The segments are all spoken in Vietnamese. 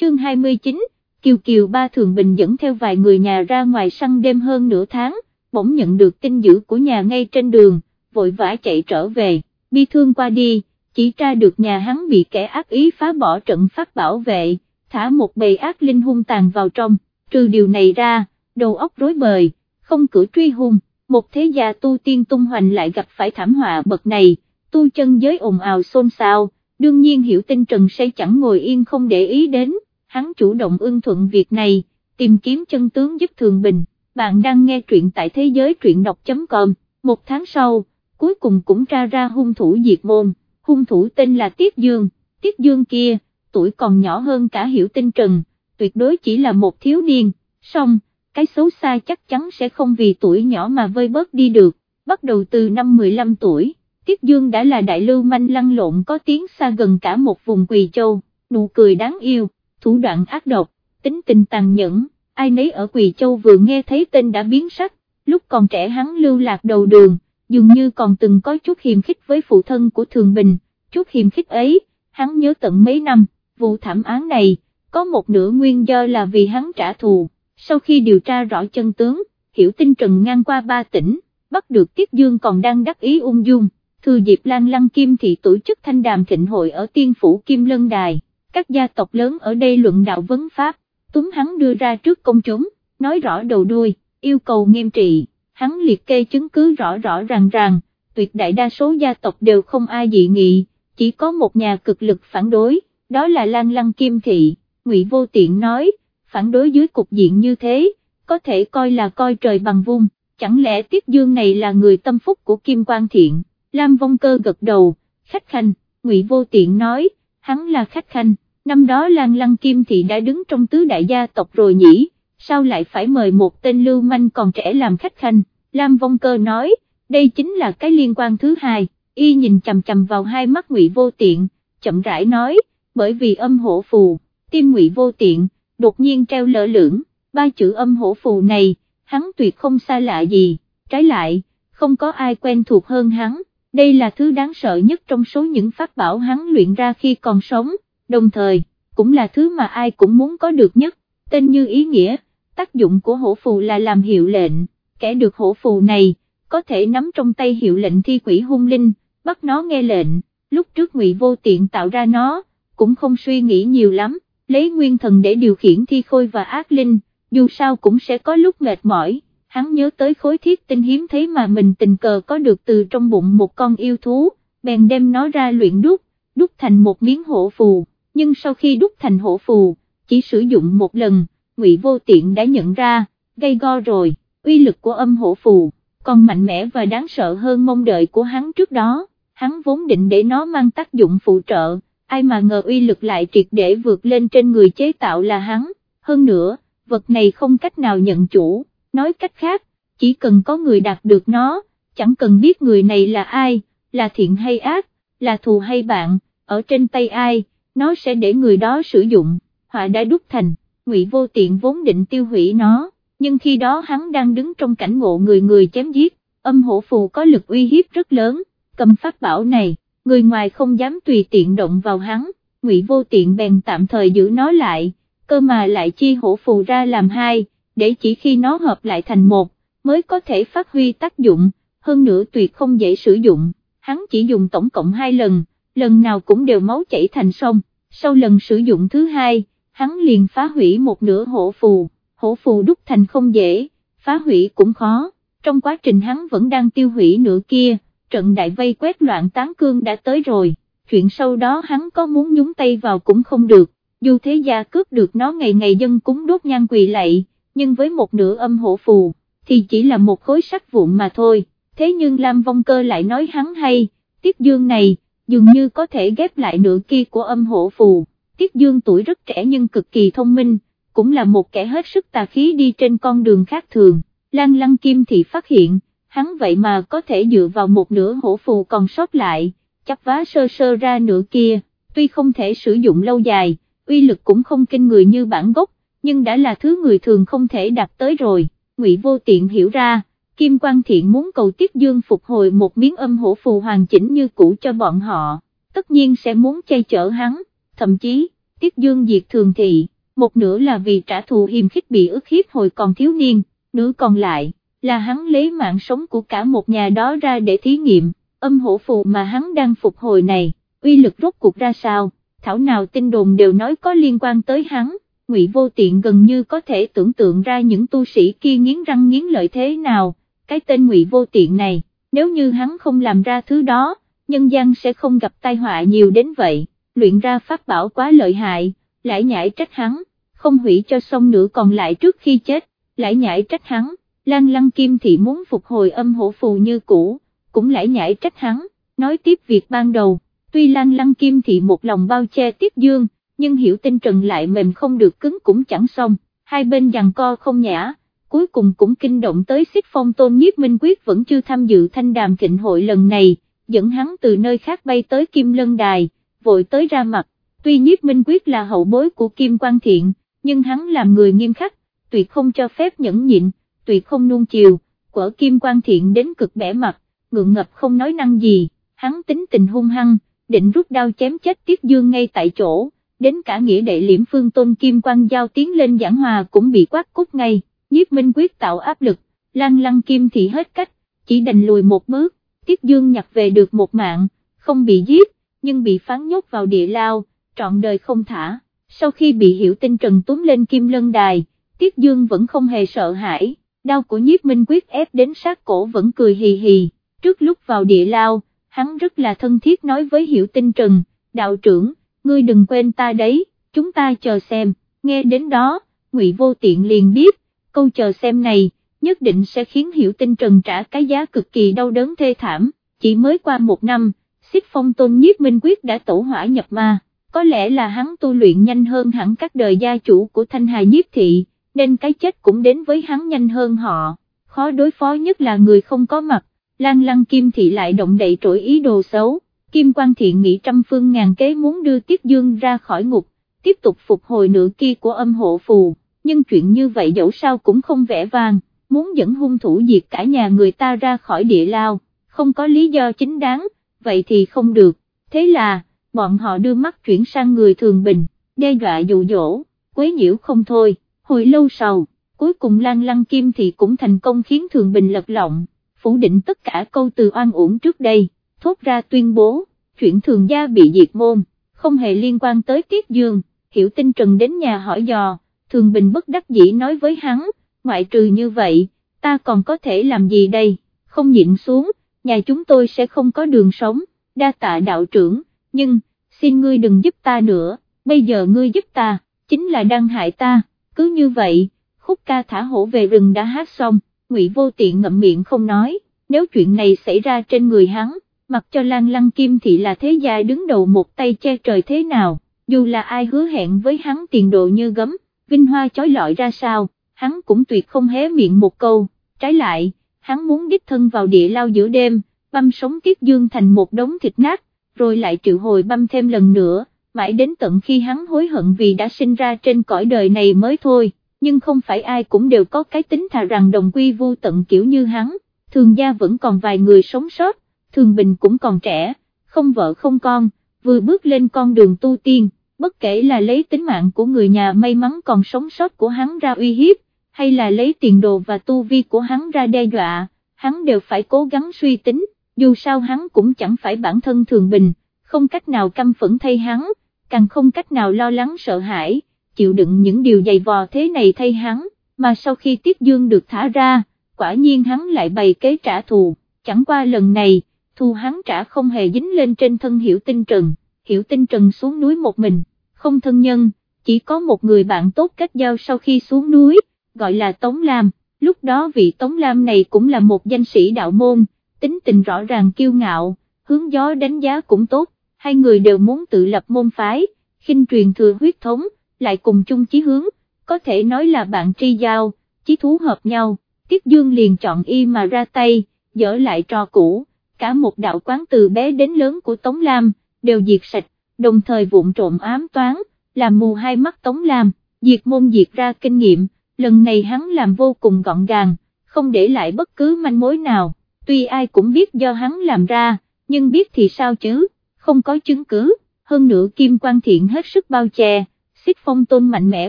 chương 29, Kiều Kiều ba thường bình dẫn theo vài người nhà ra ngoài săn đêm hơn nửa tháng, bỗng nhận được tin dữ của nhà ngay trên đường, vội vã chạy trở về, bi thương qua đi, chỉ tra được nhà hắn bị kẻ ác ý phá bỏ trận pháp bảo vệ, thả một bầy ác linh hung tàn vào trong, trừ điều này ra, đầu óc rối bời, không cử truy hung, một thế gia tu tiên tung hoành lại gặp phải thảm họa bậc này, tu chân giới ồn ào xôn xao, đương nhiên hiểu tin Trần say chẳng ngồi yên không để ý đến, hắn chủ động ưng thuận việc này, tìm kiếm chân tướng giúp Thường Bình, bạn đang nghe truyện tại thế giới truyện đọc.com, một tháng sau, cuối cùng cũng tra ra hung thủ diệt môn, hung thủ tên là Tiết Dương, Tiết Dương kia, tuổi còn nhỏ hơn cả hiểu tinh Trần, tuyệt đối chỉ là một thiếu niên, song, cái xấu xa chắc chắn sẽ không vì tuổi nhỏ mà vơi bớt đi được, bắt đầu từ năm 15 tuổi. Tiết Dương đã là đại lưu manh lăn lộn có tiếng xa gần cả một vùng Quỳ Châu, nụ cười đáng yêu, thủ đoạn ác độc, tính tình tàn nhẫn, ai nấy ở Quỳ Châu vừa nghe thấy tên đã biến sắc, lúc còn trẻ hắn lưu lạc đầu đường, dường như còn từng có chút hiềm khích với phụ thân của Thường Bình, chút hiềm khích ấy, hắn nhớ tận mấy năm, vụ thảm án này, có một nửa nguyên do là vì hắn trả thù, sau khi điều tra rõ chân tướng, hiểu tin trần ngang qua ba tỉnh, bắt được Tiết Dương còn đang đắc ý ung dung thừa dịp Lan Lăng Kim thị tổ chức thanh đàm thịnh hội ở tiên phủ Kim Lân Đài, các gia tộc lớn ở đây luận đạo vấn pháp, túm hắn đưa ra trước công chúng, nói rõ đầu đuôi, yêu cầu nghiêm trị, hắn liệt kê chứng cứ rõ rõ ràng ràng, tuyệt đại đa số gia tộc đều không ai dị nghị, chỉ có một nhà cực lực phản đối, đó là Lan Lăng Kim thị, Ngụy Vô Tiện nói, phản đối dưới cục diện như thế, có thể coi là coi trời bằng vung, chẳng lẽ Tiết Dương này là người tâm phúc của Kim Quang Thiện. Lam Vong Cơ gật đầu, khách khanh, Ngụy Vô Tiện nói, hắn là khách khanh, năm đó Lan Lăng Kim Thị đã đứng trong tứ đại gia tộc rồi nhỉ, sao lại phải mời một tên lưu manh còn trẻ làm khách khanh, Lam Vong Cơ nói, đây chính là cái liên quan thứ hai, y nhìn chầm chầm vào hai mắt Ngụy Vô Tiện, chậm rãi nói, bởi vì âm hổ phù, tim Ngụy Vô Tiện, đột nhiên treo lỡ lưỡng, ba chữ âm hổ phù này, hắn tuyệt không xa lạ gì, trái lại, không có ai quen thuộc hơn hắn. Đây là thứ đáng sợ nhất trong số những pháp bảo hắn luyện ra khi còn sống, đồng thời, cũng là thứ mà ai cũng muốn có được nhất, tên như ý nghĩa, tác dụng của hổ phù là làm hiệu lệnh, kẻ được hổ phù này, có thể nắm trong tay hiệu lệnh thi quỷ hung linh, bắt nó nghe lệnh, lúc trước ngụy vô tiện tạo ra nó, cũng không suy nghĩ nhiều lắm, lấy nguyên thần để điều khiển thi khôi và ác linh, dù sao cũng sẽ có lúc mệt mỏi hắn nhớ tới khối thiết tinh hiếm thấy mà mình tình cờ có được từ trong bụng một con yêu thú, bèn đem nó ra luyện đúc, đúc thành một miếng hổ phù, nhưng sau khi đúc thành hổ phù, chỉ sử dụng một lần, ngụy vô tiện đã nhận ra, gây go rồi, uy lực của âm hổ phù, còn mạnh mẽ và đáng sợ hơn mong đợi của hắn trước đó, hắn vốn định để nó mang tác dụng phụ trợ, ai mà ngờ uy lực lại triệt để vượt lên trên người chế tạo là hắn, hơn nữa, vật này không cách nào nhận chủ. Nói cách khác, chỉ cần có người đạt được nó, chẳng cần biết người này là ai, là thiện hay ác, là thù hay bạn, ở trên tay ai, nó sẽ để người đó sử dụng, họa đã đúc thành, ngụy vô tiện vốn định tiêu hủy nó, nhưng khi đó hắn đang đứng trong cảnh ngộ người người chém giết, âm hổ phù có lực uy hiếp rất lớn, cầm pháp bảo này, người ngoài không dám tùy tiện động vào hắn, ngụy vô tiện bèn tạm thời giữ nó lại, cơ mà lại chi hổ phù ra làm hai để chỉ khi nó hợp lại thành một, mới có thể phát huy tác dụng, hơn nữa tuyệt không dễ sử dụng, hắn chỉ dùng tổng cộng hai lần, lần nào cũng đều máu chảy thành sông, sau lần sử dụng thứ hai, hắn liền phá hủy một nửa hổ phù, hổ phù đúc thành không dễ, phá hủy cũng khó, trong quá trình hắn vẫn đang tiêu hủy nửa kia, trận đại vây quét loạn tán cương đã tới rồi, chuyện sau đó hắn có muốn nhúng tay vào cũng không được, dù thế gia cướp được nó ngày ngày dân cúng đốt nhang quỳ lạy nhưng với một nửa âm hổ phù, thì chỉ là một khối sắt vụn mà thôi, thế nhưng Lam Vong Cơ lại nói hắn hay, Tiết Dương này, dường như có thể ghép lại nửa kia của âm hộ phù, Tiết Dương tuổi rất trẻ nhưng cực kỳ thông minh, cũng là một kẻ hết sức tà khí đi trên con đường khác thường, Lan Lăng Kim thì phát hiện, hắn vậy mà có thể dựa vào một nửa hổ phù còn sót lại, chắp vá sơ sơ ra nửa kia, tuy không thể sử dụng lâu dài, uy lực cũng không kinh người như bản gốc, nhưng đã là thứ người thường không thể đạt tới rồi, Ngụy Vô Tiện hiểu ra, Kim Quang Thiện muốn cầu Tiết Dương phục hồi một miếng âm hổ phù hoàn chỉnh như cũ cho bọn họ, tất nhiên sẽ muốn chay chở hắn, thậm chí, Tiết Dương diệt thường thị, một nửa là vì trả thù hiềm khích bị ức hiếp hồi còn thiếu niên, nửa còn lại, là hắn lấy mạng sống của cả một nhà đó ra để thí nghiệm, âm hổ phù mà hắn đang phục hồi này, uy lực rốt cuộc ra sao, thảo nào tin đồn đều nói có liên quan tới hắn, ngụy vô tiện gần như có thể tưởng tượng ra những tu sĩ kia nghiến răng nghiến lợi thế nào, cái tên ngụy vô tiện này, nếu như hắn không làm ra thứ đó, nhân gian sẽ không gặp tai họa nhiều đến vậy, luyện ra pháp bảo quá lợi hại, lại nhảy trách hắn, không hủy cho xong nữa còn lại trước khi chết, lại nhảy trách hắn, Lan Lăng Kim Thị muốn phục hồi âm hổ phù như cũ, cũng lại nhảy trách hắn, nói tiếp việc ban đầu, tuy Lan Lăng Kim Thị một lòng bao che Tiết Dương, nhưng hiểu tinh trần lại mềm không được cứng cũng chẳng xong, hai bên giằng co không nhã, cuối cùng cũng kinh động tới xích phong tôn nhiếp minh quyết vẫn chưa tham dự thanh đàm thịnh hội lần này, dẫn hắn từ nơi khác bay tới Kim Lân Đài, vội tới ra mặt, tuy nhiếp minh quyết là hậu bối của Kim Quang Thiện, nhưng hắn làm người nghiêm khắc, tuyệt không cho phép nhẫn nhịn, tuyệt không nuông chiều, quở Kim Quang Thiện đến cực bẻ mặt, ngượng ngập không nói năng gì, hắn tính tình hung hăng, định rút đao chém chết Tiết Dương ngay tại chỗ, đến cả nghĩa đệ liễm phương tôn Kim Quang Giao tiến lên giảng hòa cũng bị quát cút ngay, nhiếp minh quyết tạo áp lực, lăng lăng Kim thì hết cách, chỉ đành lùi một bước, Tiết Dương nhặt về được một mạng, không bị giết, nhưng bị phán nhốt vào địa lao, trọn đời không thả, sau khi bị hiểu tinh trần túm lên Kim Lân Đài, Tiết Dương vẫn không hề sợ hãi, đau của nhiếp minh quyết ép đến sát cổ vẫn cười hì hì, trước lúc vào địa lao, hắn rất là thân thiết nói với hiểu tinh trần, đạo trưởng, ngươi đừng quên ta đấy, chúng ta chờ xem, nghe đến đó, ngụy vô tiện liền biết, câu chờ xem này, nhất định sẽ khiến hiểu tinh trần trả cái giá cực kỳ đau đớn thê thảm, chỉ mới qua một năm, xích phong tôn nhiếp minh quyết đã tổ hỏa nhập ma, có lẽ là hắn tu luyện nhanh hơn hẳn các đời gia chủ của thanh hà nhiếp thị, nên cái chết cũng đến với hắn nhanh hơn họ, khó đối phó nhất là người không có mặt, lan lăng kim thị lại động đậy trỗi ý đồ xấu, kim quan thiện nghĩ trăm phương ngàn kế muốn đưa tiết dương ra khỏi ngục, tiếp tục phục hồi nửa kia của âm hộ phù, nhưng chuyện như vậy dẫu sao cũng không vẻ vang, muốn dẫn hung thủ diệt cả nhà người ta ra khỏi địa lao, không có lý do chính đáng, vậy thì không được, thế là, bọn họ đưa mắt chuyển sang người thường bình, đe dọa dụ dỗ, quấy nhiễu không thôi. Hồi lâu sau, cuối cùng Lan Lăng Kim thì cũng thành công khiến Thường Bình lật lọng, phủ định tất cả câu từ oan uổng trước đây, thốt ra tuyên bố, chuyện thường gia bị diệt môn, không hề liên quan tới Tiết Dương, hiểu tinh trần đến nhà hỏi dò, Thường Bình bất đắc dĩ nói với hắn, ngoại trừ như vậy, ta còn có thể làm gì đây, không nhịn xuống, nhà chúng tôi sẽ không có đường sống, đa tạ đạo trưởng, nhưng, xin ngươi đừng giúp ta nữa, bây giờ ngươi giúp ta, chính là đang hại ta cứ như vậy, khúc ca thả hổ về rừng đã hát xong, ngụy vô tiện ngậm miệng không nói, nếu chuyện này xảy ra trên người hắn, mặc cho Lan Lăng Kim thì là thế gia đứng đầu một tay che trời thế nào, dù là ai hứa hẹn với hắn tiền độ như gấm, vinh hoa chói lọi ra sao, hắn cũng tuyệt không hé miệng một câu, trái lại, hắn muốn đích thân vào địa lao giữa đêm, băm sống Tiết Dương thành một đống thịt nát, rồi lại triệu hồi băm thêm lần nữa mãi đến tận khi hắn hối hận vì đã sinh ra trên cõi đời này mới thôi, nhưng không phải ai cũng đều có cái tính thà rằng đồng quy vô tận kiểu như hắn, thường gia vẫn còn vài người sống sót, thường bình cũng còn trẻ, không vợ không con, vừa bước lên con đường tu tiên, bất kể là lấy tính mạng của người nhà may mắn còn sống sót của hắn ra uy hiếp, hay là lấy tiền đồ và tu vi của hắn ra đe dọa, hắn đều phải cố gắng suy tính, dù sao hắn cũng chẳng phải bản thân thường bình, không cách nào căm phẫn thay hắn càng không cách nào lo lắng sợ hãi, chịu đựng những điều dày vò thế này thay hắn, mà sau khi Tiết Dương được thả ra, quả nhiên hắn lại bày kế trả thù, chẳng qua lần này, thù hắn trả không hề dính lên trên thân Hiểu Tinh Trần, Hiểu Tinh Trần xuống núi một mình, không thân nhân, chỉ có một người bạn tốt cách giao sau khi xuống núi, gọi là Tống Lam, lúc đó vị Tống Lam này cũng là một danh sĩ đạo môn, tính tình rõ ràng kiêu ngạo, hướng gió đánh giá cũng tốt, hai người đều muốn tự lập môn phái, khinh truyền thừa huyết thống, lại cùng chung chí hướng, có thể nói là bạn tri giao, chí thú hợp nhau, Tiết Dương liền chọn y mà ra tay, dỡ lại trò cũ, cả một đạo quán từ bé đến lớn của Tống Lam, đều diệt sạch, đồng thời vụn trộm ám toán, làm mù hai mắt Tống Lam, diệt môn diệt ra kinh nghiệm, lần này hắn làm vô cùng gọn gàng, không để lại bất cứ manh mối nào, tuy ai cũng biết do hắn làm ra, nhưng biết thì sao chứ, không có chứng cứ, hơn nữa Kim Quang Thiện hết sức bao che, xích phong tôn mạnh mẽ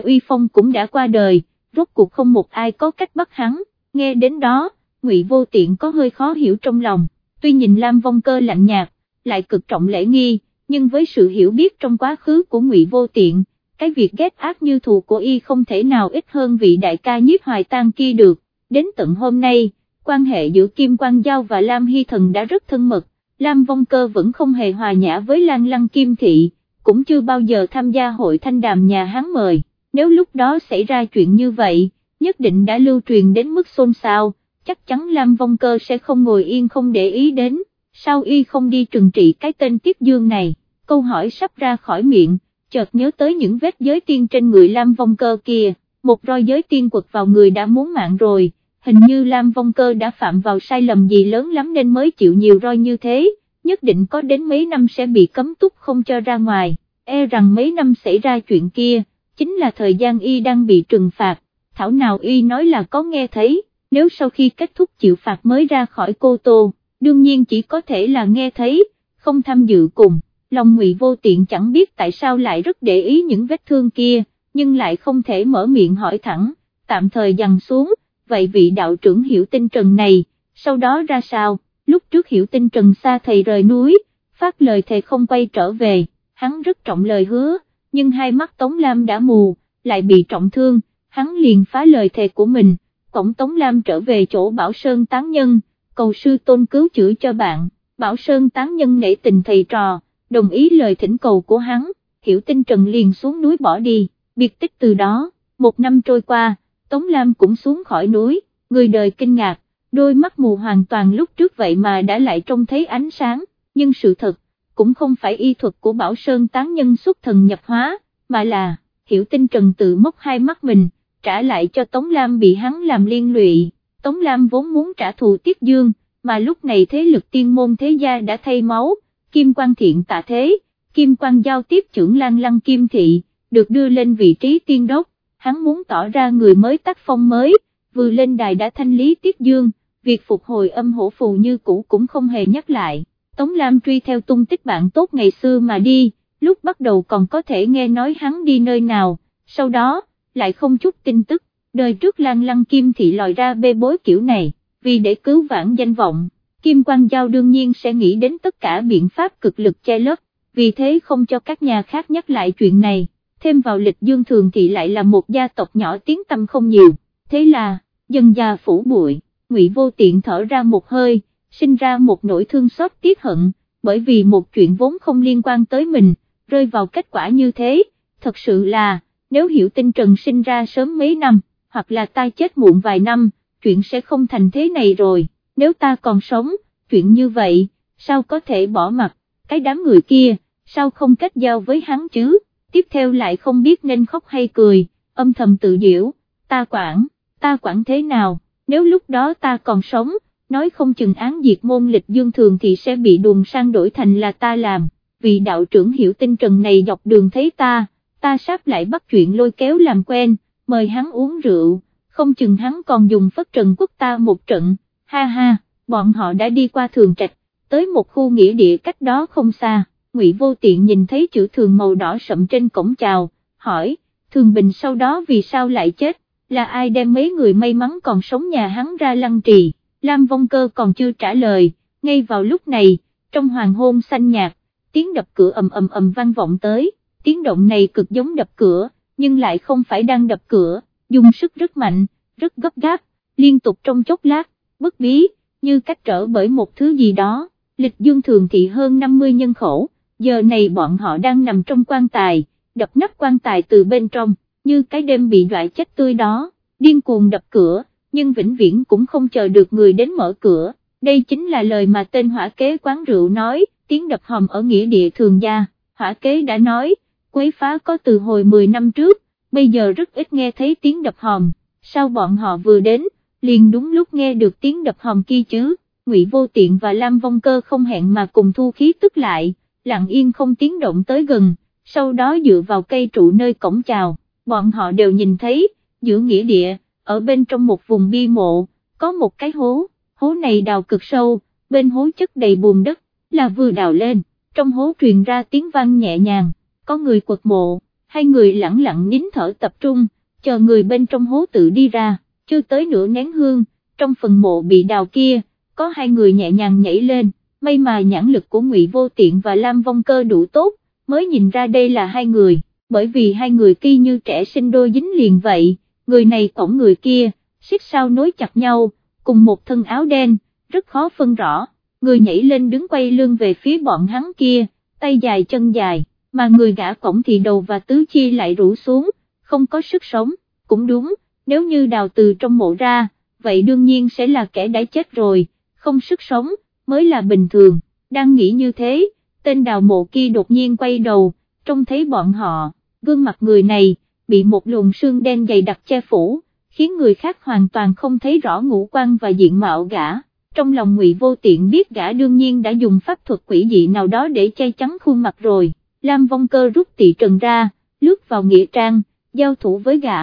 uy phong cũng đã qua đời, rốt cuộc không một ai có cách bắt hắn, nghe đến đó, ngụy vô tiện có hơi khó hiểu trong lòng, tuy nhìn Lam Vong Cơ lạnh nhạt, lại cực trọng lễ nghi, nhưng với sự hiểu biết trong quá khứ của ngụy vô tiện, cái việc ghét ác như thù của y không thể nào ít hơn vị đại ca nhiếp hoài tang kia được, đến tận hôm nay, quan hệ giữa Kim Quang Giao và Lam Hy Thần đã rất thân mật, Lam Vong Cơ vẫn không hề hòa nhã với Lan Lăng Kim Thị, cũng chưa bao giờ tham gia hội thanh đàm nhà hắn mời, nếu lúc đó xảy ra chuyện như vậy, nhất định đã lưu truyền đến mức xôn xao, chắc chắn Lam Vong Cơ sẽ không ngồi yên không để ý đến, sao y không đi trừng trị cái tên Tiết Dương này, câu hỏi sắp ra khỏi miệng, chợt nhớ tới những vết giới tiên trên người Lam Vong Cơ kia, một roi giới tiên quật vào người đã muốn mạng rồi, hình như Lam Vong Cơ đã phạm vào sai lầm gì lớn lắm nên mới chịu nhiều roi như thế, nhất định có đến mấy năm sẽ bị cấm túc không cho ra ngoài, e rằng mấy năm xảy ra chuyện kia, chính là thời gian y đang bị trừng phạt, thảo nào y nói là có nghe thấy, nếu sau khi kết thúc chịu phạt mới ra khỏi cô tô, đương nhiên chỉ có thể là nghe thấy, không tham dự cùng, lòng ngụy vô tiện chẳng biết tại sao lại rất để ý những vết thương kia, nhưng lại không thể mở miệng hỏi thẳng, tạm thời dằn xuống, vậy vị đạo trưởng hiểu tinh trần này, sau đó ra sao, lúc trước hiểu tinh trần xa thầy rời núi, phát lời thề không quay trở về, hắn rất trọng lời hứa, nhưng hai mắt Tống Lam đã mù, lại bị trọng thương, hắn liền phá lời thề của mình, cổng Tống Lam trở về chỗ Bảo Sơn tán nhân, cầu sư tôn cứu chữa cho bạn, Bảo Sơn tán nhân nể tình thầy trò, đồng ý lời thỉnh cầu của hắn, hiểu tinh trần liền xuống núi bỏ đi, biệt tích từ đó, một năm trôi qua, Tống Lam cũng xuống khỏi núi, người đời kinh ngạc, đôi mắt mù hoàn toàn lúc trước vậy mà đã lại trông thấy ánh sáng, nhưng sự thật, cũng không phải y thuật của Bảo Sơn tán nhân xuất thần nhập hóa, mà là, hiểu tinh trần tự móc hai mắt mình, trả lại cho Tống Lam bị hắn làm liên lụy, Tống Lam vốn muốn trả thù Tiết Dương, mà lúc này thế lực tiên môn thế gia đã thay máu, Kim Quang Thiện tạ thế, Kim Quang giao tiếp trưởng Lan Lăng Kim Thị, được đưa lên vị trí tiên đốc, hắn muốn tỏ ra người mới tác phong mới, vừa lên đài đã thanh lý Tiết Dương, việc phục hồi âm hổ phù như cũ cũng không hề nhắc lại, Tống Lam truy theo tung tích bạn tốt ngày xưa mà đi, lúc bắt đầu còn có thể nghe nói hắn đi nơi nào, sau đó, lại không chút tin tức, đời trước Lan Lăng Kim Thị lòi ra bê bối kiểu này, vì để cứu vãn danh vọng, Kim Quang Giao đương nhiên sẽ nghĩ đến tất cả biện pháp cực lực che lấp, vì thế không cho các nhà khác nhắc lại chuyện này, thêm vào lịch dương thường thì lại là một gia tộc nhỏ tiếng tâm không nhiều, thế là, dân già phủ bụi, ngụy vô tiện thở ra một hơi, sinh ra một nỗi thương xót tiếc hận, bởi vì một chuyện vốn không liên quan tới mình, rơi vào kết quả như thế, thật sự là, nếu hiểu tinh trần sinh ra sớm mấy năm, hoặc là ta chết muộn vài năm, chuyện sẽ không thành thế này rồi, nếu ta còn sống, chuyện như vậy, sao có thể bỏ mặt, cái đám người kia, sao không kết giao với hắn chứ, tiếp theo lại không biết nên khóc hay cười, âm thầm tự diễu, ta quản, ta quản thế nào, nếu lúc đó ta còn sống, nói không chừng án diệt môn lịch dương thường thì sẽ bị đùn sang đổi thành là ta làm, vì đạo trưởng hiểu tinh trần này dọc đường thấy ta, ta sắp lại bắt chuyện lôi kéo làm quen, mời hắn uống rượu, không chừng hắn còn dùng phất trần quốc ta một trận, ha ha, bọn họ đã đi qua thường trạch, tới một khu nghĩa địa cách đó không xa, ngụy vô tiện nhìn thấy chữ thường màu đỏ sậm trên cổng chào, hỏi, thường bình sau đó vì sao lại chết, là ai đem mấy người may mắn còn sống nhà hắn ra lăng trì, Lam Vong Cơ còn chưa trả lời, ngay vào lúc này, trong hoàng hôn xanh nhạt, tiếng đập cửa ầm ầm ầm vang vọng tới, tiếng động này cực giống đập cửa, nhưng lại không phải đang đập cửa, dùng sức rất mạnh, rất gấp gáp, liên tục trong chốc lát, bất bí, như cách trở bởi một thứ gì đó, lịch dương thường thị hơn 50 nhân khẩu, giờ này bọn họ đang nằm trong quan tài, đập nắp quan tài từ bên trong, như cái đêm bị loại chết tươi đó, điên cuồng đập cửa, nhưng vĩnh viễn cũng không chờ được người đến mở cửa, đây chính là lời mà tên hỏa kế quán rượu nói, tiếng đập hòm ở nghĩa địa thường gia, hỏa kế đã nói, quấy phá có từ hồi 10 năm trước, bây giờ rất ít nghe thấy tiếng đập hòm, sao bọn họ vừa đến, liền đúng lúc nghe được tiếng đập hòm kia chứ, Ngụy Vô Tiện và Lam Vong Cơ không hẹn mà cùng thu khí tức lại, lặng yên không tiếng động tới gần, sau đó dựa vào cây trụ nơi cổng chào, bọn họ đều nhìn thấy, giữa nghĩa địa, ở bên trong một vùng bi mộ, có một cái hố, hố này đào cực sâu, bên hố chất đầy bùn đất, là vừa đào lên, trong hố truyền ra tiếng vang nhẹ nhàng, có người quật mộ, hai người lặng lặng nín thở tập trung, chờ người bên trong hố tự đi ra, chưa tới nửa nén hương, trong phần mộ bị đào kia, có hai người nhẹ nhàng nhảy lên, may mà nhãn lực của Ngụy Vô Tiện và Lam Vong Cơ đủ tốt, mới nhìn ra đây là hai người, bởi vì hai người kia như trẻ sinh đôi dính liền vậy, người này cổng người kia, xích sao nối chặt nhau, cùng một thân áo đen, rất khó phân rõ, người nhảy lên đứng quay lưng về phía bọn hắn kia, tay dài chân dài, mà người gã cổng thì đầu và tứ chi lại rũ xuống, không có sức sống, cũng đúng, nếu như đào từ trong mộ ra, vậy đương nhiên sẽ là kẻ đã chết rồi, không sức sống, mới là bình thường, đang nghĩ như thế, tên đào mộ kia đột nhiên quay đầu, trông thấy bọn họ, gương mặt người này, bị một luồng sương đen dày đặc che phủ, khiến người khác hoàn toàn không thấy rõ ngũ quan và diện mạo gã. Trong lòng ngụy vô tiện biết gã đương nhiên đã dùng pháp thuật quỷ dị nào đó để che chắn khuôn mặt rồi, Lam Vong Cơ rút tị trần ra, lướt vào nghĩa trang, giao thủ với gã,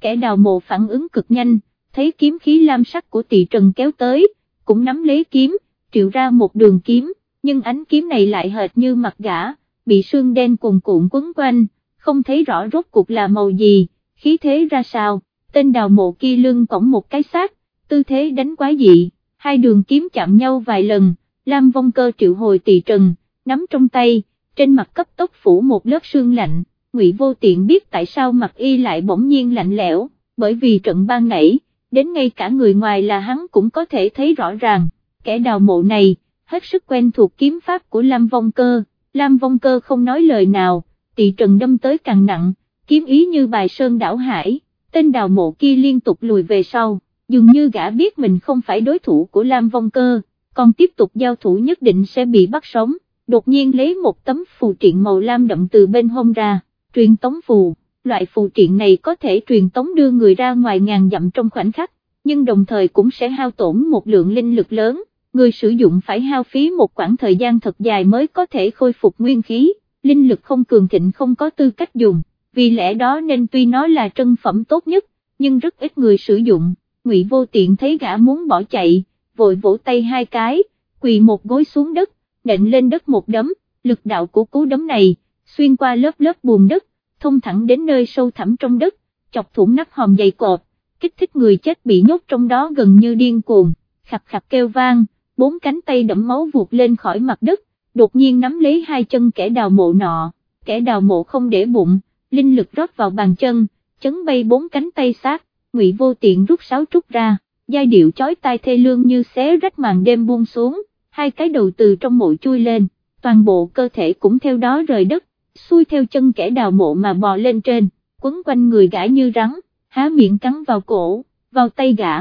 kẻ đào mộ phản ứng cực nhanh, thấy kiếm khí lam sắc của tị trần kéo tới, cũng nắm lấy kiếm, triệu ra một đường kiếm, nhưng ánh kiếm này lại hệt như mặt gã, bị sương đen cuồn cuộn quấn quanh, không thấy rõ rốt cuộc là màu gì, khí thế ra sao, tên đào mộ kia lưng cổng một cái xác, tư thế đánh quá dị, hai đường kiếm chạm nhau vài lần, Lam Vong Cơ triệu hồi tỳ trần, nắm trong tay, trên mặt cấp tốc phủ một lớp sương lạnh, Ngụy Vô Tiện biết tại sao mặt y lại bỗng nhiên lạnh lẽo, bởi vì trận ban nãy, đến ngay cả người ngoài là hắn cũng có thể thấy rõ ràng, kẻ đào mộ này, hết sức quen thuộc kiếm pháp của Lam Vong Cơ, Lam Vong Cơ không nói lời nào, tỳ trần đâm tới càng nặng, kiếm ý như bài sơn đảo hải, tên đào mộ kia liên tục lùi về sau, dường như gã biết mình không phải đối thủ của Lam Vong Cơ, còn tiếp tục giao thủ nhất định sẽ bị bắt sống, đột nhiên lấy một tấm phù triện màu lam đậm từ bên hông ra, truyền tống phù, loại phù triện này có thể truyền tống đưa người ra ngoài ngàn dặm trong khoảnh khắc, nhưng đồng thời cũng sẽ hao tổn một lượng linh lực lớn, người sử dụng phải hao phí một khoảng thời gian thật dài mới có thể khôi phục nguyên khí, linh lực không cường thịnh không có tư cách dùng, vì lẽ đó nên tuy nó là trân phẩm tốt nhất, nhưng rất ít người sử dụng, Ngụy Vô Tiện thấy gã muốn bỏ chạy, vội vỗ tay hai cái, quỳ một gối xuống đất, nện lên đất một đấm, lực đạo của cú đấm này, xuyên qua lớp lớp bùn đất, thông thẳng đến nơi sâu thẳm trong đất, chọc thủng nắp hòm dày cột, kích thích người chết bị nhốt trong đó gần như điên cuồng, khặt khặt kêu vang, bốn cánh tay đẫm máu vụt lên khỏi mặt đất, đột nhiên nắm lấy hai chân kẻ đào mộ nọ, kẻ đào mộ không để bụng, linh lực rót vào bàn chân, chấn bay bốn cánh tay sát, ngụy vô tiện rút sáo trúc ra, giai điệu chói tai thê lương như xé rách màn đêm buông xuống, hai cái đầu từ trong mộ chui lên, toàn bộ cơ thể cũng theo đó rời đất, xuôi theo chân kẻ đào mộ mà bò lên trên, quấn quanh người gã như rắn, há miệng cắn vào cổ, vào tay gã,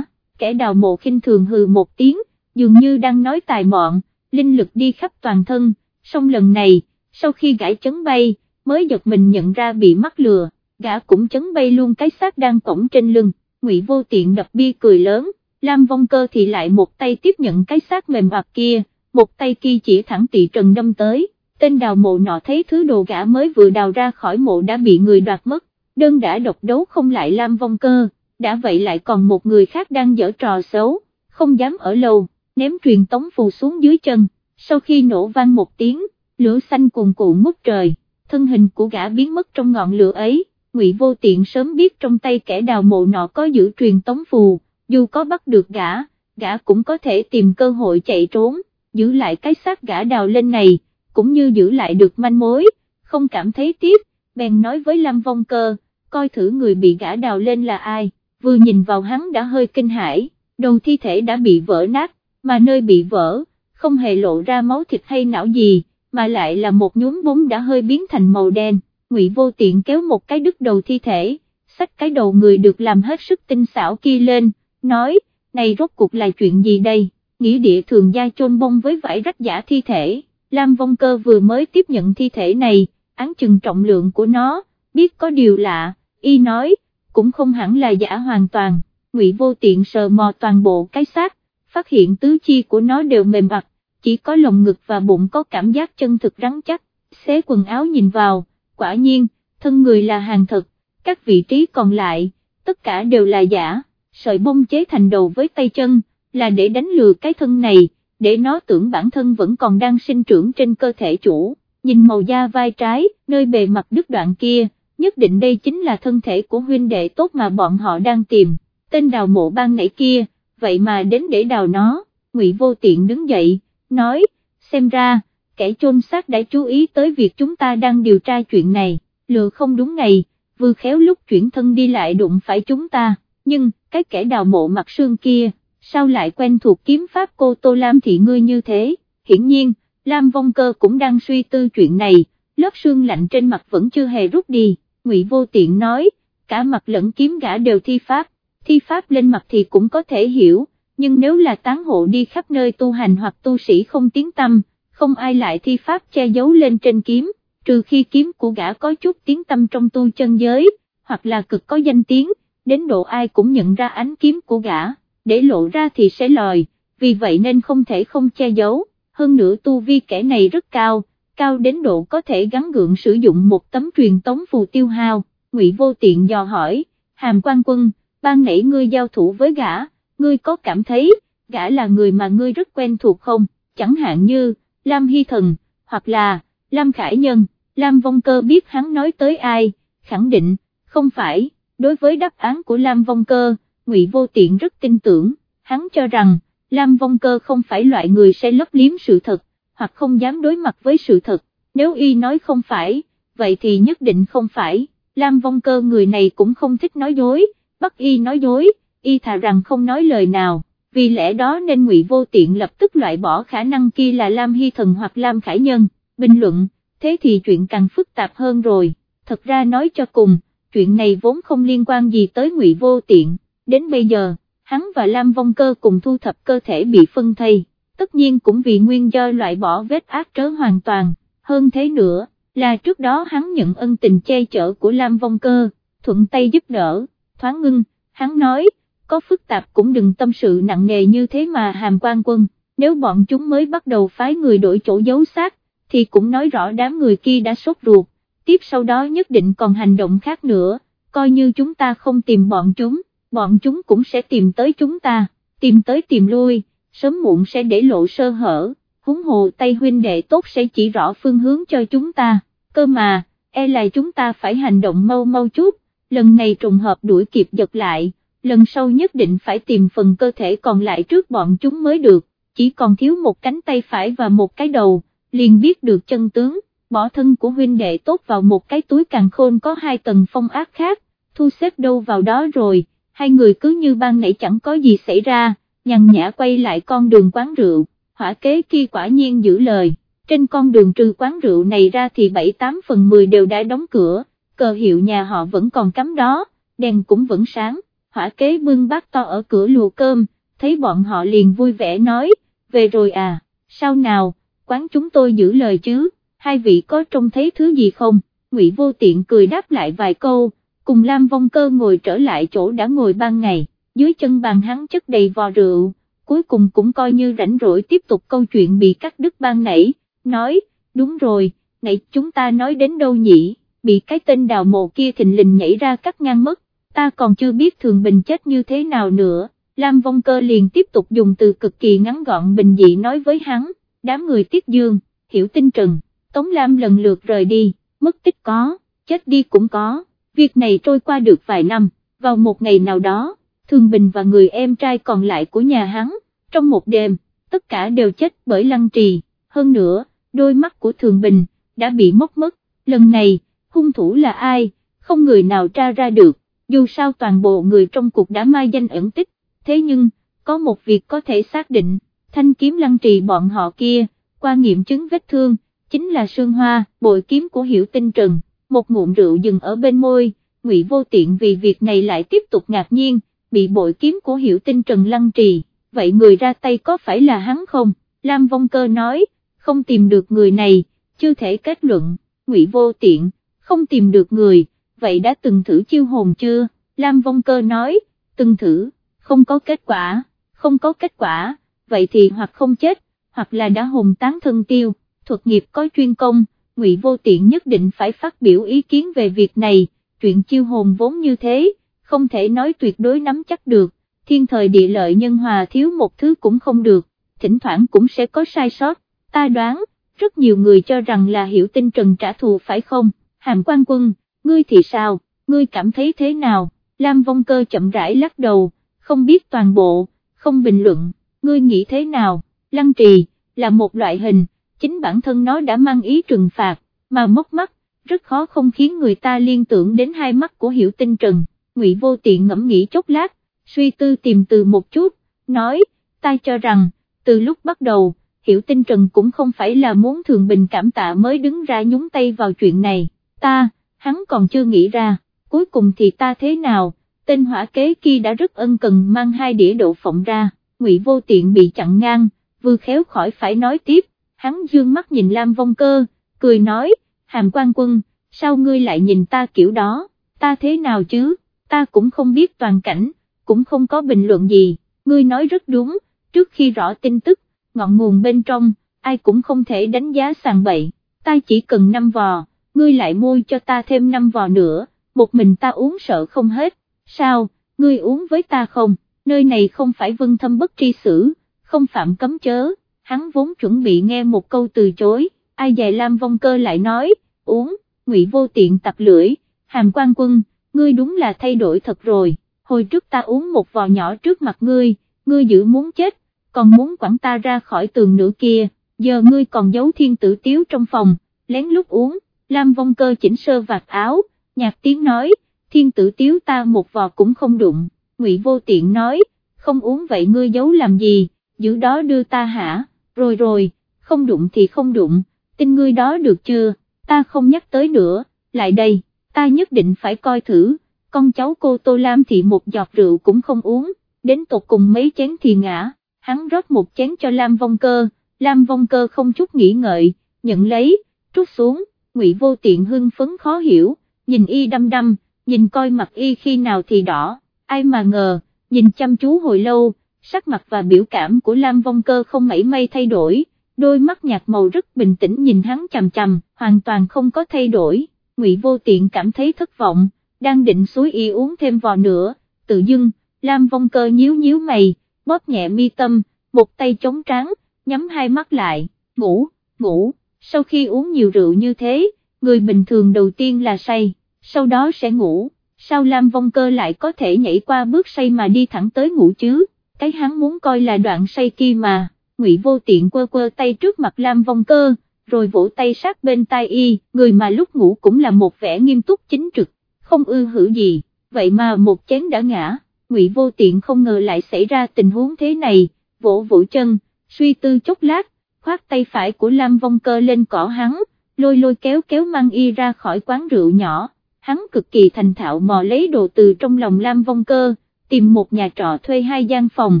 kẻ đào mộ khinh thường hừ một tiếng, dường như đang nói tài mọn, linh lực đi khắp toàn thân, song lần này, sau khi gã chấn bay, mới giật mình nhận ra bị mắc lừa, gã cũng chấn bay luôn cái xác đang cổng trên lưng, ngụy vô tiện đập bi cười lớn, Lam Vong Cơ thì lại một tay tiếp nhận cái xác mềm bạc kia, một tay kia chỉ thẳng tị trần đâm tới, tên đào mộ nọ thấy thứ đồ gã mới vừa đào ra khỏi mộ đã bị người đoạt mất, đơn đã độc đấu không lại Lam Vong Cơ, đã vậy lại còn một người khác đang dở trò xấu, không dám ở lâu, ném truyền tống phù xuống dưới chân, sau khi nổ vang một tiếng, lửa xanh cuồn cuộn ngút trời, thân hình của gã biến mất trong ngọn lửa ấy, Ngụy Vô Tiện sớm biết trong tay kẻ đào mộ nọ có giữ truyền tống phù, dù có bắt được gã, gã cũng có thể tìm cơ hội chạy trốn, giữ lại cái xác gã đào lên này, cũng như giữ lại được manh mối, không cảm thấy tiếc, bèn nói với Lâm Vong Cơ, coi thử người bị gã đào lên là ai, vừa nhìn vào hắn đã hơi kinh hãi, đầu thi thể đã bị vỡ nát, mà nơi bị vỡ, không hề lộ ra máu thịt hay não gì, mà lại là một nhúm bún đã hơi biến thành màu đen, ngụy vô tiện kéo một cái đứt đầu thi thể, xách cái đầu người được làm hết sức tinh xảo kia lên, nói, này rốt cuộc là chuyện gì đây, nghĩa địa thường gia chôn bông với vải rách giả thi thể, Lam Vong Cơ vừa mới tiếp nhận thi thể này, án chừng trọng lượng của nó, biết có điều lạ, y nói, cũng không hẳn là giả hoàn toàn, ngụy vô tiện sờ mò toàn bộ cái xác, phát hiện tứ chi của nó đều mềm mặt, chỉ có lồng ngực và bụng có cảm giác chân thực rắn chắc, xé quần áo nhìn vào, quả nhiên, thân người là hàng thật, các vị trí còn lại, tất cả đều là giả sợi bông chế thành đầu với tay chân, là để đánh lừa cái thân này, để nó tưởng bản thân vẫn còn đang sinh trưởng trên cơ thể chủ, nhìn màu da vai trái, nơi bề mặt đứt đoạn kia, nhất định đây chính là thân thể của huynh đệ tốt mà bọn họ đang tìm, tên đào mộ ban nãy kia, vậy mà đến để đào nó, ngụy vô tiện đứng dậy, nói, xem ra, kẻ chôn xác đã chú ý tới việc chúng ta đang điều tra chuyện này, lừa không đúng ngày, vừa khéo lúc chuyển thân đi lại đụng phải chúng ta, nhưng, cái kẻ đào mộ mặt sương kia, sao lại quen thuộc kiếm pháp cô Tô Lam thị ngươi như thế, hiển nhiên, Lam Vong Cơ cũng đang suy tư chuyện này, lớp sương lạnh trên mặt vẫn chưa hề rút đi, Ngụy Vô Tiện nói, cả mặt lẫn kiếm gã đều thi pháp, thi pháp lên mặt thì cũng có thể hiểu, nhưng nếu là tán hộ đi khắp nơi tu hành hoặc tu sĩ không tiếng tâm, không ai lại thi pháp che giấu lên trên kiếm, trừ khi kiếm của gã có chút tiếng tâm trong tu chân giới, hoặc là cực có danh tiếng, đến độ ai cũng nhận ra ánh kiếm của gã, để lộ ra thì sẽ lòi, vì vậy nên không thể không che giấu, hơn nữa tu vi kẻ này rất cao, cao đến độ có thể gắn gượng sử dụng một tấm truyền tống phù tiêu hao, ngụy vô tiện dò hỏi, hàm quan quân, ban nãy ngươi giao thủ với gã, ngươi có cảm thấy, gã là người mà ngươi rất quen thuộc không, chẳng hạn như, Lam Hy Thần, hoặc là, Lam Khải Nhân, Lam Vong Cơ biết hắn nói tới ai, khẳng định, không phải, đối với đáp án của Lam Vong Cơ, Ngụy Vô Tiện rất tin tưởng, hắn cho rằng, Lam Vong Cơ không phải loại người sẽ lấp liếm sự thật, hoặc không dám đối mặt với sự thật, nếu y nói không phải, vậy thì nhất định không phải, Lam Vong Cơ người này cũng không thích nói dối, bắt y nói dối, y thà rằng không nói lời nào, vì lẽ đó nên Ngụy Vô Tiện lập tức loại bỏ khả năng kia là Lam Hy Thần hoặc Lam Khải Nhân, bình luận, thế thì chuyện càng phức tạp hơn rồi, thật ra nói cho cùng, chuyện này vốn không liên quan gì tới Ngụy Vô Tiện, đến bây giờ, hắn và Lam Vong Cơ cùng thu thập cơ thể bị phân thây, tất nhiên cũng vì nguyên do loại bỏ vết ác trớ hoàn toàn, hơn thế nữa, là trước đó hắn nhận ân tình che chở của Lam Vong Cơ, thuận tay giúp đỡ, thoáng ngưng, hắn nói, có phức tạp cũng đừng tâm sự nặng nề như thế mà hàm quan quân, nếu bọn chúng mới bắt đầu phái người đổi chỗ giấu xác, thì cũng nói rõ đám người kia đã sốt ruột, tiếp sau đó nhất định còn hành động khác nữa, coi như chúng ta không tìm bọn chúng, bọn chúng cũng sẽ tìm tới chúng ta, tìm tới tìm lui, sớm muộn sẽ để lộ sơ hở, húng hồ tay huynh đệ tốt sẽ chỉ rõ phương hướng cho chúng ta, cơ mà, e là chúng ta phải hành động mau mau chút, lần này trùng hợp đuổi kịp giật lại, lần sau nhất định phải tìm phần cơ thể còn lại trước bọn chúng mới được, chỉ còn thiếu một cánh tay phải và một cái đầu, liền biết được chân tướng, bỏ thân của huynh đệ tốt vào một cái túi càng khôn có hai tầng phong ác khác, thu xếp đâu vào đó rồi, hai người cứ như ban nãy chẳng có gì xảy ra, nhằn nhã quay lại con đường quán rượu, hỏa kế kia quả nhiên giữ lời, trên con đường trừ quán rượu này ra thì 7-8 phần 10 đều đã đóng cửa, cờ hiệu nhà họ vẫn còn cắm đó, đèn cũng vẫn sáng, hỏa kế bưng bát to ở cửa lùa cơm, thấy bọn họ liền vui vẻ nói, về rồi à, sao nào, quán chúng tôi giữ lời chứ, hai vị có trông thấy thứ gì không, ngụy vô tiện cười đáp lại vài câu, cùng Lam Vong Cơ ngồi trở lại chỗ đã ngồi ban ngày, dưới chân bàn hắn chất đầy vò rượu, cuối cùng cũng coi như rảnh rỗi tiếp tục câu chuyện bị cắt đứt ban nãy, nói, đúng rồi, nãy chúng ta nói đến đâu nhỉ, bị cái tên đào mộ kia thình lình nhảy ra cắt ngang mất, ta còn chưa biết Thường Bình chết như thế nào nữa, Lam Vong Cơ liền tiếp tục dùng từ cực kỳ ngắn gọn bình dị nói với hắn, đám người Tiết Dương, Hiểu Tinh Trần, Tống Lam lần lượt rời đi, mất tích có, chết đi cũng có, việc này trôi qua được vài năm, vào một ngày nào đó, Thường Bình và người em trai còn lại của nhà hắn, trong một đêm, tất cả đều chết bởi lăng trì, hơn nữa, đôi mắt của Thường Bình, đã bị móc mất, lần này, hung thủ là ai, không người nào tra ra được, dù sao toàn bộ người trong cuộc đã mai danh ẩn tích, thế nhưng, có một việc có thể xác định, thanh kiếm lăng trì bọn họ kia, qua nghiệm chứng vết thương, chính là sương hoa, bội kiếm của hiểu tinh trần, một ngụm rượu dừng ở bên môi, ngụy vô tiện vì việc này lại tiếp tục ngạc nhiên, bị bội kiếm của hiểu tinh trần lăng trì, vậy người ra tay có phải là hắn không, Lam Vong Cơ nói, không tìm được người này, chưa thể kết luận, ngụy vô tiện, không tìm được người, vậy đã từng thử chiêu hồn chưa, Lam Vong Cơ nói, từng thử, không có kết quả, không có kết quả, vậy thì hoặc không chết, hoặc là đã hồn tán thân tiêu, thuật nghiệp có chuyên công, Ngụy Vô Tiện nhất định phải phát biểu ý kiến về việc này, chuyện chiêu hồn vốn như thế, không thể nói tuyệt đối nắm chắc được, thiên thời địa lợi nhân hòa thiếu một thứ cũng không được, thỉnh thoảng cũng sẽ có sai sót, ta đoán, rất nhiều người cho rằng là hiểu tinh trần trả thù phải không, hàm quan quân, ngươi thì sao, ngươi cảm thấy thế nào, Lam Vong Cơ chậm rãi lắc đầu, không biết toàn bộ, không bình luận, ngươi nghĩ thế nào, lăng trì, là một loại hình, chính bản thân nó đã mang ý trừng phạt, mà mất mắt, rất khó không khiến người ta liên tưởng đến hai mắt của hiểu tinh trần, ngụy vô tiện ngẫm nghĩ chốc lát, suy tư tìm từ một chút, nói, ta cho rằng, từ lúc bắt đầu, hiểu tinh trần cũng không phải là muốn thường bình cảm tạ mới đứng ra nhúng tay vào chuyện này, ta, hắn còn chưa nghĩ ra, cuối cùng thì ta thế nào, tên hỏa kế kia đã rất ân cần mang hai đĩa đậu phộng ra, ngụy vô tiện bị chặn ngang, vừa khéo khỏi phải nói tiếp, hắn dương mắt nhìn Lam Vong Cơ, cười nói, hàm quan quân, sao ngươi lại nhìn ta kiểu đó, ta thế nào chứ, ta cũng không biết toàn cảnh, cũng không có bình luận gì, ngươi nói rất đúng, trước khi rõ tin tức, ngọn nguồn bên trong, ai cũng không thể đánh giá sàng bậy, ta chỉ cần 5 vò, ngươi lại mua cho ta thêm 5 vò nữa, một mình ta uống sợ không hết, sao, ngươi uống với ta không, nơi này không phải vân thâm bất tri xử, không phạm cấm chớ, hắn vốn chuẩn bị nghe một câu từ chối, ai dè Lam Vong Cơ lại nói, uống, ngụy vô tiện tặc lưỡi, hàm quan quân, ngươi đúng là thay đổi thật rồi, hồi trước ta uống một vò nhỏ trước mặt ngươi, ngươi giữ muốn chết, còn muốn quẳng ta ra khỏi tường nữa kia, giờ ngươi còn giấu thiên tử tiếu trong phòng, lén lút uống, Lam Vong Cơ chỉnh sơ vạt áo, nhạc tiếng nói, thiên tử tiếu ta một vò cũng không đụng, ngụy vô tiện nói, không uống vậy ngươi giấu làm gì, giữ đó đưa ta hả, rồi rồi, không đụng thì không đụng, tin ngươi đó được chưa, ta không nhắc tới nữa, lại đây, ta nhất định phải coi thử, con cháu cô Tô Lam thì một giọt rượu cũng không uống, đến tột cùng mấy chén thì ngã, hắn rót một chén cho Lam Vong Cơ, Lam Vong Cơ không chút nghĩ ngợi, nhận lấy, trút xuống, ngụy vô tiện hưng phấn khó hiểu, nhìn y đăm đăm, nhìn coi mặt y khi nào thì đỏ, ai mà ngờ, nhìn chăm chú hồi lâu, sắc mặt và biểu cảm của Lam Vong Cơ không mảy may thay đổi, đôi mắt nhạt màu rất bình tĩnh nhìn hắn chằm chằm, hoàn toàn không có thay đổi, Ngụy Vô Tiện cảm thấy thất vọng, đang định suối y uống thêm vò nữa, tự dưng, Lam Vong Cơ nhíu nhíu mày, bóp nhẹ mi tâm, một tay chống trán, nhắm hai mắt lại, ngủ, ngủ, sau khi uống nhiều rượu như thế, người bình thường đầu tiên là say, sau đó sẽ ngủ, sao Lam Vong Cơ lại có thể nhảy qua bước say mà đi thẳng tới ngủ chứ, cái hắn muốn coi là đoạn say kia mà, Ngụy Vô Tiện quơ quơ tay trước mặt Lam Vong Cơ, rồi vỗ tay sát bên tai y, người mà lúc ngủ cũng là một vẻ nghiêm túc chính trực, không ư hử gì, vậy mà một chén đã ngã, Ngụy Vô Tiện không ngờ lại xảy ra tình huống thế này, vỗ vỗ chân, suy tư chốc lát, khoát tay phải của Lam Vong Cơ lên cỏ hắn, lôi lôi kéo kéo mang y ra khỏi quán rượu nhỏ, hắn cực kỳ thành thạo mò lấy đồ từ trong lòng Lam Vong Cơ, tìm một nhà trọ thuê hai gian phòng,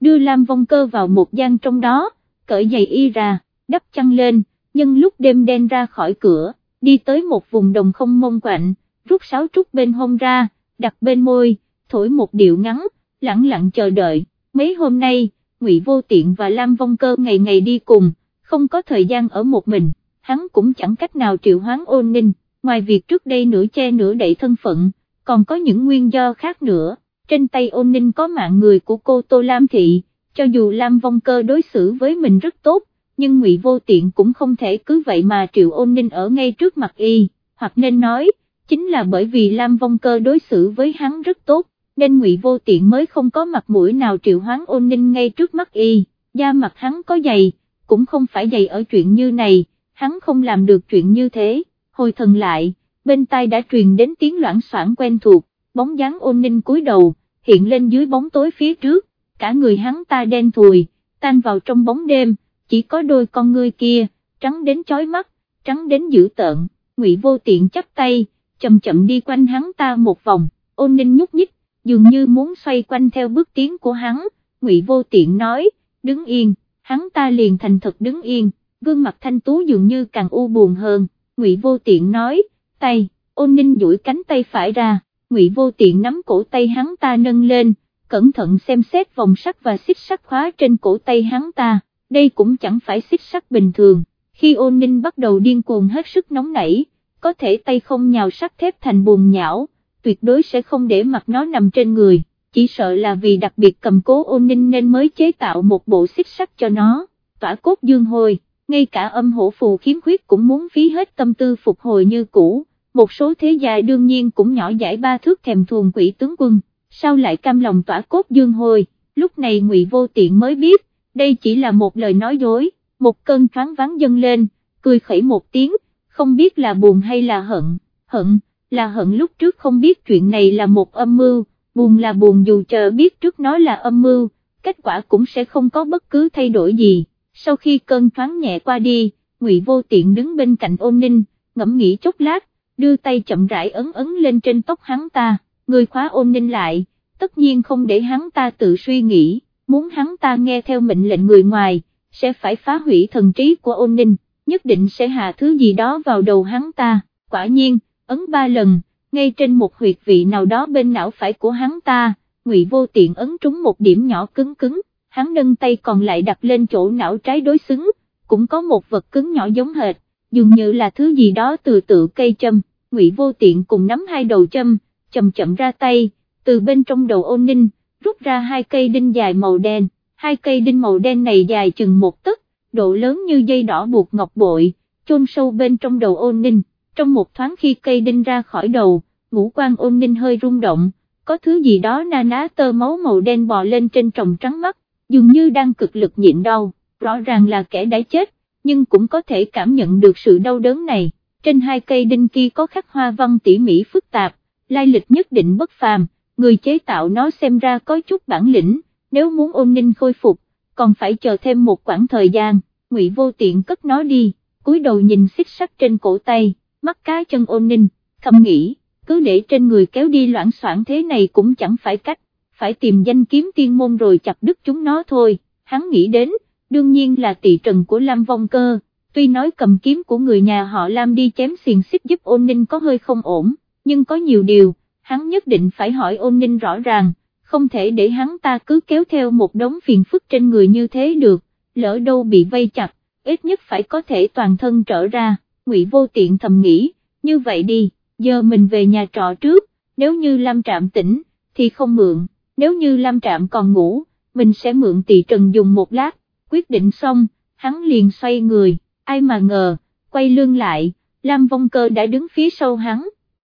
đưa Lam Vong Cơ vào một gian trong đó, cởi giày y ra, đắp chăn lên, nhưng lúc đêm đen ra khỏi cửa, đi tới một vùng đồng không mông quạnh, rút sáo trúc bên hông ra, đặt bên môi, thổi một điệu ngắn, lặng lặng chờ đợi, mấy hôm nay, Ngụy Vô Tiện và Lam Vong Cơ ngày ngày đi cùng, không có thời gian ở một mình, hắn cũng chẳng cách nào triệu hoán ôn ninh, ngoài việc trước đây nửa che nửa đậy thân phận, còn có những nguyên do khác nữa, trên tay ôn ninh có mạng người của cô Tô Lam Thị, cho dù Lam Vong Cơ đối xử với mình rất tốt, nhưng Ngụy Vô Tiện cũng không thể cứ vậy mà triệu ôn ninh ở ngay trước mặt y, hoặc nên nói, chính là bởi vì Lam Vong Cơ đối xử với hắn rất tốt, nên Ngụy Vô Tiện mới không có mặt mũi nào triệu hoán ôn ninh ngay trước mắt y, da mặt hắn có dày, cũng không phải dày ở chuyện như này, hắn không làm được chuyện như thế, hồi thần lại, bên tai đã truyền đến tiếng loãng soảng quen thuộc, bóng dáng ôn ninh cúi đầu, hiện lên dưới bóng tối phía trước, cả người hắn ta đen thùi, tan vào trong bóng đêm, chỉ có đôi con ngươi kia, trắng đến chói mắt, trắng đến dữ tợn, ngụy vô tiện chắp tay, chậm chậm đi quanh hắn ta một vòng, ôn ninh nhúc nhích, dường như muốn xoay quanh theo bước tiến của hắn, ngụy vô tiện nói, đứng yên, hắn ta liền thành thật đứng yên, gương mặt thanh tú dường như càng u buồn hơn, ngụy vô tiện nói, tay, ôn ninh duỗi cánh tay phải ra, ngụy vô tiện nắm cổ tay hắn ta nâng lên, cẩn thận xem xét vòng sắt và xích sắt khóa trên cổ tay hắn ta, đây cũng chẳng phải xích sắt bình thường, khi ôn ninh bắt đầu điên cuồng hết sức nóng nảy, có thể tay không nhào sắt thép thành buồn nhão, tuyệt đối sẽ không để mặt nó nằm trên người, chỉ sợ là vì đặc biệt cầm cố ôn ninh nên mới chế tạo một bộ xích sắt cho nó, tỏa cốt dương hồi, ngay cả âm hổ phù khiếm khuyết cũng muốn phí hết tâm tư phục hồi như cũ, một số thế gia đương nhiên cũng nhỏ giải ba thước thèm thuồng quỷ tướng quân, sao lại cam lòng tỏa cốt dương hồi, lúc này ngụy vô tiện mới biết, đây chỉ là một lời nói dối, một cơn thoáng vắng dâng lên, cười khẩy một tiếng, không biết là buồn hay là hận, hận, là hận lúc trước không biết chuyện này là một âm mưu, buồn là buồn dù chờ biết trước nó là âm mưu, kết quả cũng sẽ không có bất cứ thay đổi gì, sau khi cơn thoáng nhẹ qua đi, ngụy vô tiện đứng bên cạnh ôn ninh, ngẫm nghĩ chốc lát, đưa tay chậm rãi ấn ấn lên trên tóc hắn ta, người khóa ôn ninh lại, tất nhiên không để hắn ta tự suy nghĩ, muốn hắn ta nghe theo mệnh lệnh người ngoài, sẽ phải phá hủy thần trí của ôn ninh, nhất định sẽ hạ thứ gì đó vào đầu hắn ta, quả nhiên, ấn ba lần, ngay trên một huyệt vị nào đó bên não phải của hắn ta, ngụy vô tiện ấn trúng một điểm nhỏ cứng cứng, hắn nâng tay còn lại đặt lên chỗ não trái đối xứng, cũng có một vật cứng nhỏ giống hệt, dường như là thứ gì đó từ tự cây châm, ngụy vô tiện cùng nắm hai đầu châm, chậm chậm ra tay, từ bên trong đầu ôn ninh, rút ra hai cây đinh dài màu đen, hai cây đinh màu đen này dài chừng một tấc, độ lớn như dây đỏ buộc ngọc bội, chôn sâu bên trong đầu ôn ninh, trong một thoáng khi cây đinh ra khỏi đầu, ngũ quan ôn ninh hơi rung động, có thứ gì đó na ná tơ máu màu đen bò lên trên tròng trắng mắt, dường như đang cực lực nhịn đau, rõ ràng là kẻ đã chết, nhưng cũng có thể cảm nhận được sự đau đớn này, trên hai cây đinh kia có khắc hoa văn tỉ mỉ phức tạp, lai lịch nhất định bất phàm, người chế tạo nó xem ra có chút bản lĩnh, nếu muốn ôn ninh khôi phục, còn phải chờ thêm một khoảng thời gian, ngụy vô tiện cất nó đi, cúi đầu nhìn xích sắt trên cổ tay, mắt cá chân ôn ninh, thầm nghĩ, cứ để trên người kéo đi loãng soạn thế này cũng chẳng phải cách, phải tìm danh kiếm tiên môn rồi chặt đứt chúng nó thôi, hắn nghĩ đến, đương nhiên là tỷ trần của Lam Vong Cơ, tuy nói cầm kiếm của người nhà họ Lam đi chém xiềng xích giúp ôn ninh có hơi không ổn, nhưng có nhiều điều, hắn nhất định phải hỏi ôn ninh rõ ràng, không thể để hắn ta cứ kéo theo một đống phiền phức trên người như thế được, lỡ đâu bị vây chặt, ít nhất phải có thể toàn thân trở ra, ngụy vô tiện thầm nghĩ, như vậy đi, giờ mình về nhà trọ trước, nếu như Lam Trạm tỉnh, thì không mượn, nếu như Lam Trạm còn ngủ, mình sẽ mượn tỷ trần dùng một lát, quyết định xong, hắn liền xoay người, ai mà ngờ, quay lưng lại, Lam Vong Cơ đã đứng phía sau hắn,